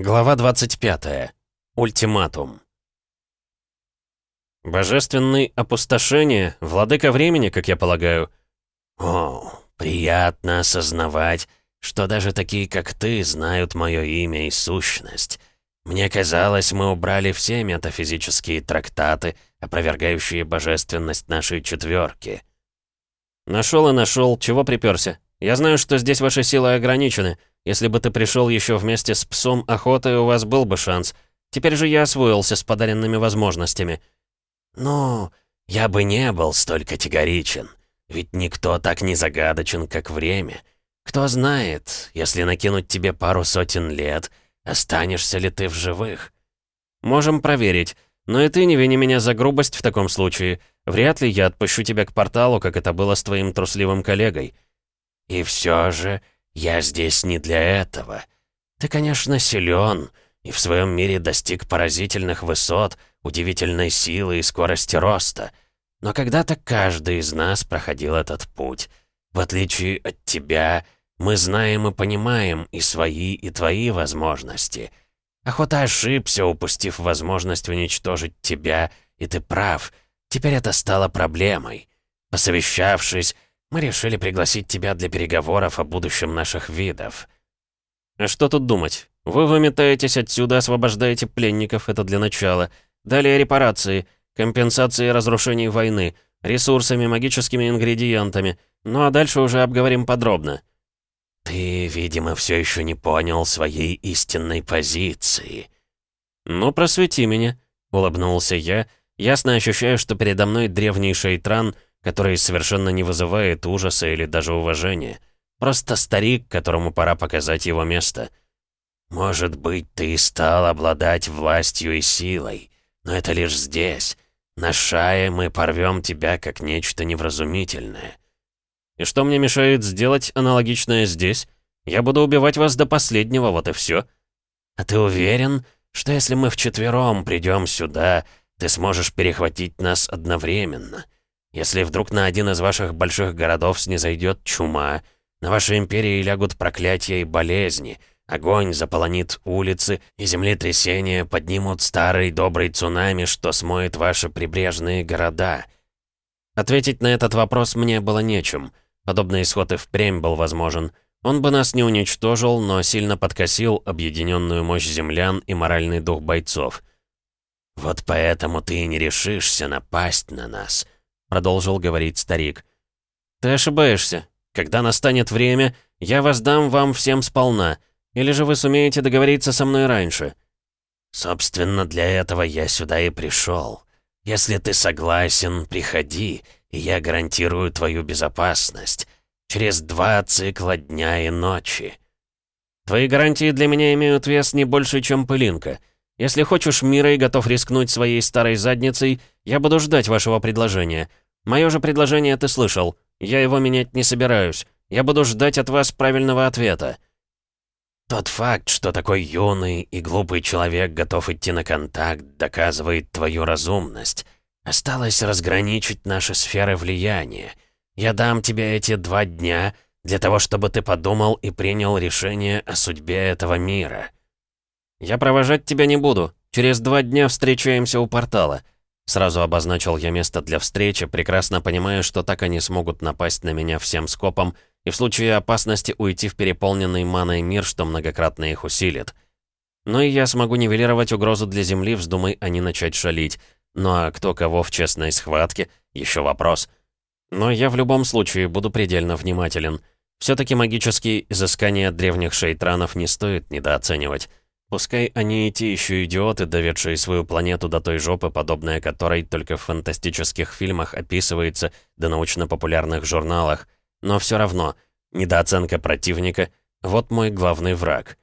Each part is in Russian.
Глава 25. Ультиматум. Божественный опустошение, владыка времени, как я полагаю. О, приятно осознавать, что даже такие, как ты, знают мое имя и сущность. Мне казалось, мы убрали все метафизические трактаты, опровергающие божественность нашей четверки. Нашел и нашел, чего приперся. Я знаю, что здесь ваши силы ограничены, если бы ты пришел еще вместе с псом охоты, у вас был бы шанс. Теперь же я освоился с подаренными возможностями». «Ну, я бы не был столь категоричен. Ведь никто так не загадочен, как время. Кто знает, если накинуть тебе пару сотен лет, останешься ли ты в живых?» «Можем проверить. Но и ты не вини меня за грубость в таком случае. Вряд ли я отпущу тебя к порталу, как это было с твоим трусливым коллегой». «И все же...» Я здесь не для этого. Ты, конечно, силен и в своем мире достиг поразительных высот, удивительной силы и скорости роста. Но когда-то каждый из нас проходил этот путь. В отличие от тебя, мы знаем и понимаем и свои, и твои возможности. Охота ошибся, упустив возможность уничтожить тебя, и ты прав. Теперь это стало проблемой. Посовещавшись, мы решили пригласить тебя для переговоров о будущем наших видов». «А что тут думать? Вы выметаетесь отсюда, освобождаете пленников, это для начала. Далее репарации, компенсации разрушений войны, ресурсами, магическими ингредиентами. Ну а дальше уже обговорим подробно». «Ты, видимо, все еще не понял своей истинной позиции». «Ну, просвети меня», — улыбнулся я, ясно ощущаю, что передо мной древний шейтран — который совершенно не вызывает ужаса или даже уважения. Просто старик, которому пора показать его место. «Может быть, ты и стал обладать властью и силой, но это лишь здесь. На шае мы порвем тебя как нечто невразумительное». «И что мне мешает сделать аналогичное здесь? Я буду убивать вас до последнего, вот и все. «А ты уверен, что если мы вчетвером придем сюда, ты сможешь перехватить нас одновременно?» Если вдруг на один из ваших больших городов снизойдет чума, на вашей империи лягут проклятия и болезни, огонь заполонит улицы, и землетрясения поднимут старый добрый цунами, что смоет ваши прибрежные города. Ответить на этот вопрос мне было нечем. Подобный исход и впрямь был возможен. Он бы нас не уничтожил, но сильно подкосил объединенную мощь землян и моральный дух бойцов. «Вот поэтому ты и не решишься напасть на нас», — продолжил говорить старик. «Ты ошибаешься. Когда настанет время, я воздам вам всем сполна. Или же вы сумеете договориться со мной раньше?» «Собственно, для этого я сюда и пришел. Если ты согласен, приходи, и я гарантирую твою безопасность. Через два цикла дня и ночи». «Твои гарантии для меня имеют вес не больше, чем пылинка. Если хочешь мира и готов рискнуть своей старой задницей, я буду ждать вашего предложения. Мое же предложение ты слышал. Я его менять не собираюсь. Я буду ждать от вас правильного ответа». «Тот факт, что такой юный и глупый человек готов идти на контакт, доказывает твою разумность. Осталось разграничить наши сферы влияния. Я дам тебе эти два дня для того, чтобы ты подумал и принял решение о судьбе этого мира». «Я провожать тебя не буду. Через два дня встречаемся у портала». Сразу обозначил я место для встречи, прекрасно понимая, что так они смогут напасть на меня всем скопом и в случае опасности уйти в переполненный маной мир, что многократно их усилит. Но и я смогу нивелировать угрозу для Земли, вздумай они начать шалить. Ну а кто кого в честной схватке, еще вопрос. Но я в любом случае буду предельно внимателен. все таки магические изыскания древних шейтранов не стоит недооценивать. Пускай они и те еще идиоты, доведшие свою планету до той жопы, подобная которой только в фантастических фильмах описывается, да научно-популярных журналах. Но все равно, недооценка противника — вот мой главный враг.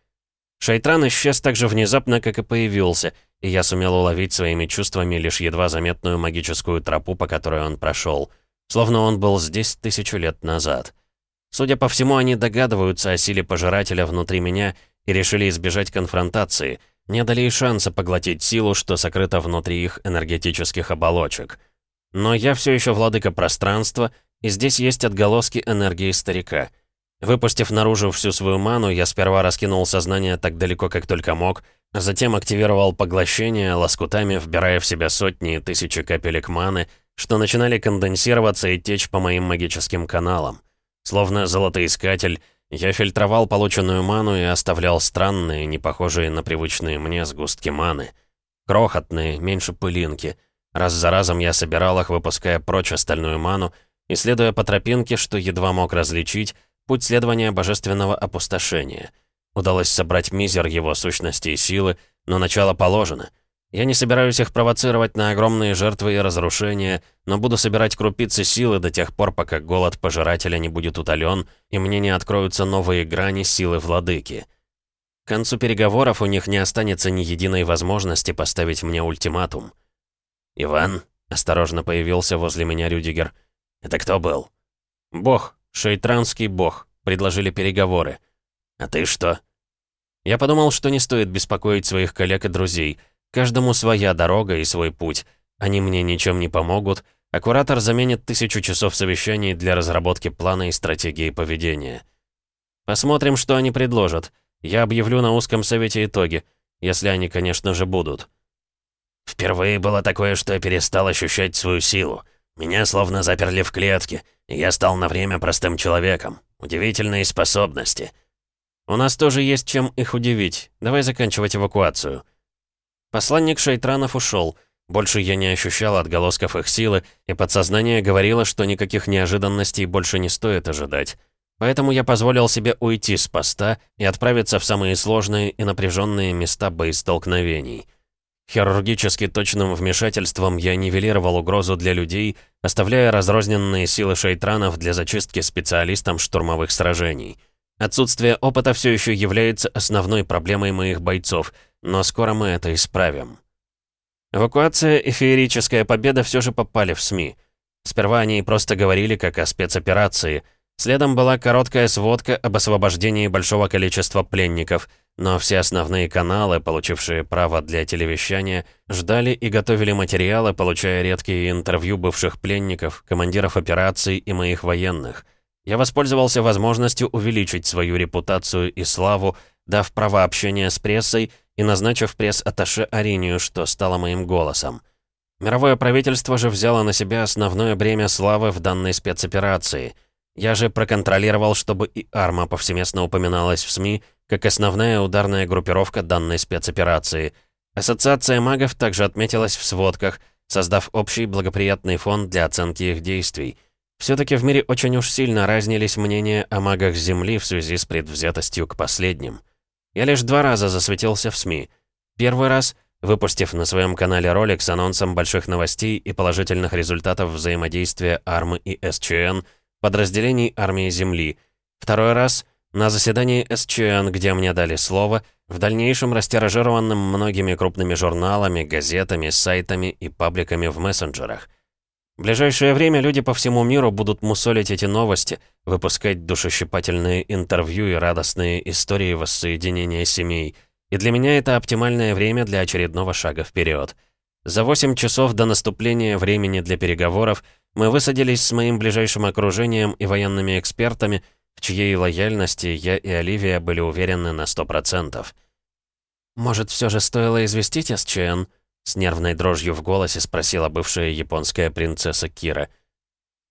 Шайтран исчез так же внезапно, как и появился, и я сумел уловить своими чувствами лишь едва заметную магическую тропу, по которой он прошел. Словно он был здесь тысячу лет назад. Судя по всему, они догадываются о силе пожирателя внутри меня — и решили избежать конфронтации, не дали и шанса поглотить силу, что сокрыто внутри их энергетических оболочек. Но я все еще владыка пространства, и здесь есть отголоски энергии старика. Выпустив наружу всю свою ману, я сперва раскинул сознание так далеко, как только мог, а затем активировал поглощение, лоскутами вбирая в себя сотни и тысячи капелек маны, что начинали конденсироваться и течь по моим магическим каналам. Словно золотоискатель, я фильтровал полученную ману и оставлял странные, не похожие на привычные мне сгустки маны. Крохотные, меньше пылинки. Раз за разом я собирал их, выпуская прочь остальную ману, и следуя по тропинке, что едва мог различить, путь следования божественного опустошения. Удалось собрать мизер его сущности и силы, но начало положено — я не собираюсь их провоцировать на огромные жертвы и разрушения, но буду собирать крупицы силы до тех пор, пока голод пожирателя не будет утолен, и мне не откроются новые грани силы владыки. К концу переговоров у них не останется ни единой возможности поставить мне ультиматум. «Иван», — осторожно появился возле меня Рюдигер, — «это кто был?» «Бог, шейтранский бог», — предложили переговоры. «А ты что?» Я подумал, что не стоит беспокоить своих коллег и друзей — Каждому своя дорога и свой путь. Они мне ничем не помогут, а заменит тысячу часов совещаний для разработки плана и стратегии поведения. Посмотрим, что они предложат. Я объявлю на узком совете итоги, если они, конечно же, будут. Впервые было такое, что я перестал ощущать свою силу. Меня словно заперли в клетке, и я стал на время простым человеком. Удивительные способности. У нас тоже есть чем их удивить. Давай заканчивать эвакуацию. Посланник Шайтранов ушел. Больше я не ощущал отголосков их силы, и подсознание говорило, что никаких неожиданностей больше не стоит ожидать. Поэтому я позволил себе уйти с поста и отправиться в самые сложные и напряженные места боестолкновений. Хирургически точным вмешательством я нивелировал угрозу для людей, оставляя разрозненные силы шейтранов для зачистки специалистам штурмовых сражений. Отсутствие опыта все еще является основной проблемой моих бойцов — но скоро мы это исправим. Эвакуация и феерическая победа все же попали в СМИ. Сперва они просто говорили как о спецоперации. Следом была короткая сводка об освобождении большого количества пленников, но все основные каналы, получившие право для телевещания, ждали и готовили материалы, получая редкие интервью бывших пленников, командиров операций и моих военных. Я воспользовался возможностью увеличить свою репутацию и славу, дав право общения с прессой и назначив пресс-атташе Аринию, что стало моим голосом. Мировое правительство же взяло на себя основное бремя славы в данной спецоперации. Я же проконтролировал, чтобы и Арма повсеместно упоминалась в СМИ, как основная ударная группировка данной спецоперации. Ассоциация магов также отметилась в сводках, создав общий благоприятный фон для оценки их действий. Все-таки в мире очень уж сильно разнились мнения о магах Земли в связи с предвзятостью к последним. Я лишь два раза засветился в СМИ. Первый раз, выпустив на своем канале ролик с анонсом больших новостей и положительных результатов взаимодействия АРМы и СЧН, подразделений армии Земли. Второй раз — на заседании СЧН, где мне дали слово, в дальнейшем растиражированным многими крупными журналами, газетами, сайтами и пабликами в мессенджерах. В ближайшее время люди по всему миру будут мусолить эти новости, выпускать душещипательные интервью и радостные истории воссоединения семей. И для меня это оптимальное время для очередного шага вперед. За 8 часов до наступления времени для переговоров мы высадились с моим ближайшим окружением и военными экспертами, в чьей лояльности я и Оливия были уверены на 100%. «Может, все же стоило известить СЧН?» С нервной дрожью в голосе спросила бывшая японская принцесса Кира.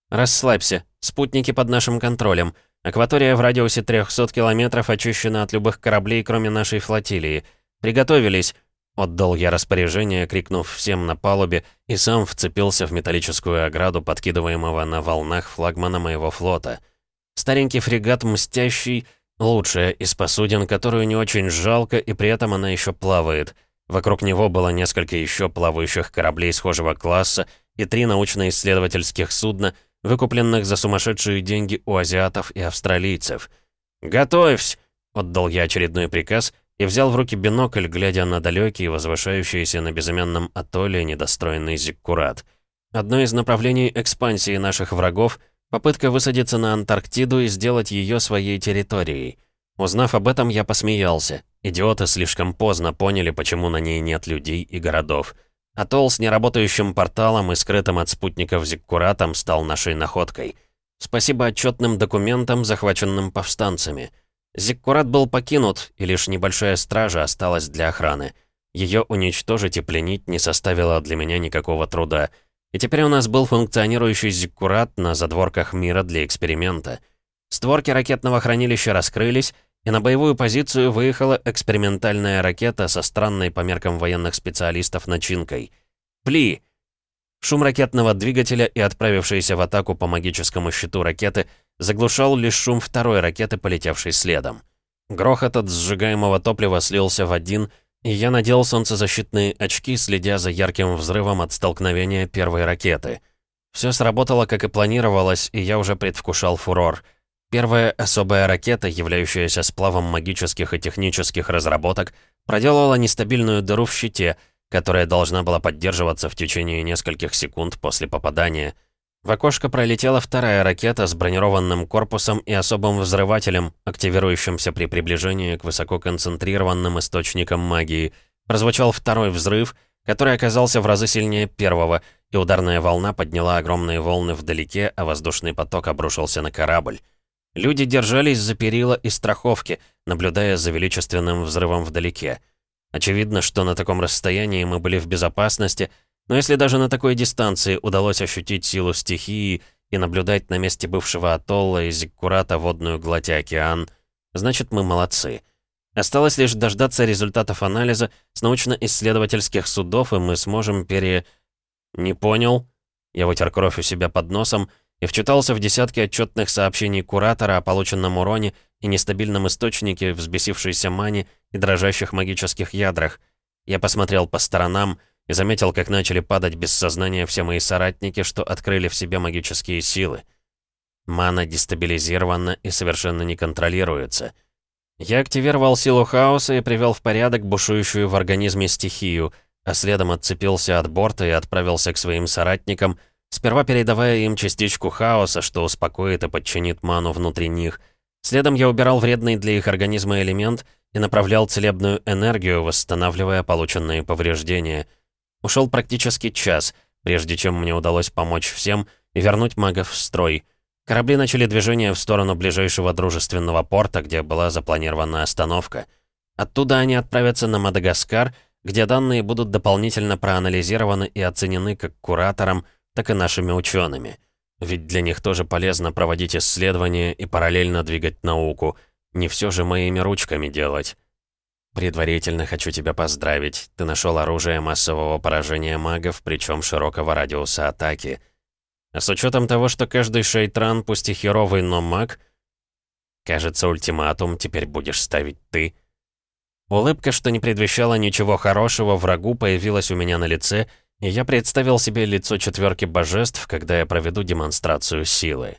«Расслабься. Спутники под нашим контролем. Акватория в радиусе 300 километров очищена от любых кораблей, кроме нашей флотилии. Приготовились!» Отдал я распоряжение, крикнув всем на палубе, и сам вцепился в металлическую ограду, подкидываемого на волнах флагмана моего флота. Старенький фрегат «Мстящий» — лучшая из посудин, которую не очень жалко, и при этом она еще плавает — Вокруг него было несколько еще плавающих кораблей схожего класса и три научно-исследовательских судна, выкупленных за сумасшедшие деньги у азиатов и австралийцев. «Готовься!» — отдал я очередной приказ и взял в руки бинокль, глядя на далекий, возвышающийся на безымянном атолле недостроенный зиккурат. Одно из направлений экспансии наших врагов — попытка высадиться на Антарктиду и сделать ее своей территорией. Узнав об этом, я посмеялся. Идиоты слишком поздно поняли, почему на ней нет людей и городов. Атолл с неработающим порталом и скрытым от спутников зиккуратом стал нашей находкой. Спасибо отчетным документам, захваченным повстанцами. Зиккурат был покинут, и лишь небольшая стража осталась для охраны. Ее уничтожить и пленить не составило для меня никакого труда. И теперь у нас был функционирующий зиккурат на задворках мира для эксперимента. Створки ракетного хранилища раскрылись, и на боевую позицию выехала экспериментальная ракета со странной по меркам военных специалистов начинкой. «Пли!» Шум ракетного двигателя и отправившейся в атаку по магическому щиту ракеты заглушал лишь шум второй ракеты, полетевшей следом. Грохот от сжигаемого топлива слился в один — и я надел солнцезащитные очки, следя за ярким взрывом от столкновения первой ракеты. Все сработало, как и планировалось, и я уже предвкушал фурор. Первая особая ракета, являющаяся сплавом магических и технических разработок, проделала нестабильную дыру в щите, которая должна была поддерживаться в течение нескольких секунд после попадания — в окошко пролетела вторая ракета с бронированным корпусом и особым взрывателем, активирующимся при приближении к высококонцентрированным источникам магии. Прозвучал второй взрыв, который оказался в разы сильнее первого, и ударная волна подняла огромные волны вдалеке, а воздушный поток обрушился на корабль. Люди держались за перила и страховки, наблюдая за величественным взрывом вдалеке. Очевидно, что на таком расстоянии мы были в безопасности — но если даже на такой дистанции удалось ощутить силу стихии и наблюдать на месте бывшего атолла и зиккурата водную гладь океан, значит мы молодцы. Осталось лишь дождаться результатов анализа с научно-исследовательских судов, и мы сможем пере... Не понял? Я вытер кровь у себя под носом и вчитался в десятки отчетных сообщений куратора о полученном уроне и нестабильном источнике взбесившейся мани и дрожащих магических ядрах. Я посмотрел по сторонам, и заметил, как начали падать без сознания все мои соратники, что открыли в себе магические силы. Мана дестабилизирована и совершенно не контролируется. Я активировал силу хаоса и привел в порядок бушующую в организме стихию, а следом отцепился от борта и отправился к своим соратникам, сперва передавая им частичку хаоса, что успокоит и подчинит ману внутри них. Следом я убирал вредный для их организма элемент и направлял целебную энергию, восстанавливая полученные повреждения — Ушел практически час, прежде чем мне удалось помочь всем и вернуть магов в строй. Корабли начали движение в сторону ближайшего дружественного порта, где была запланирована остановка. Оттуда они отправятся на Мадагаскар, где данные будут дополнительно проанализированы и оценены как куратором, так и нашими учеными. Ведь для них тоже полезно проводить исследования и параллельно двигать науку. Не все же моими ручками делать. «Предварительно хочу тебя поздравить. Ты нашел оружие массового поражения магов, причем широкого радиуса атаки. А с учетом того, что каждый шейтран, пусть и херовый, но маг, кажется, ультиматум теперь будешь ставить ты». Улыбка, что не предвещала ничего хорошего, врагу появилась у меня на лице, и я представил себе лицо четверки божеств, когда я проведу демонстрацию силы.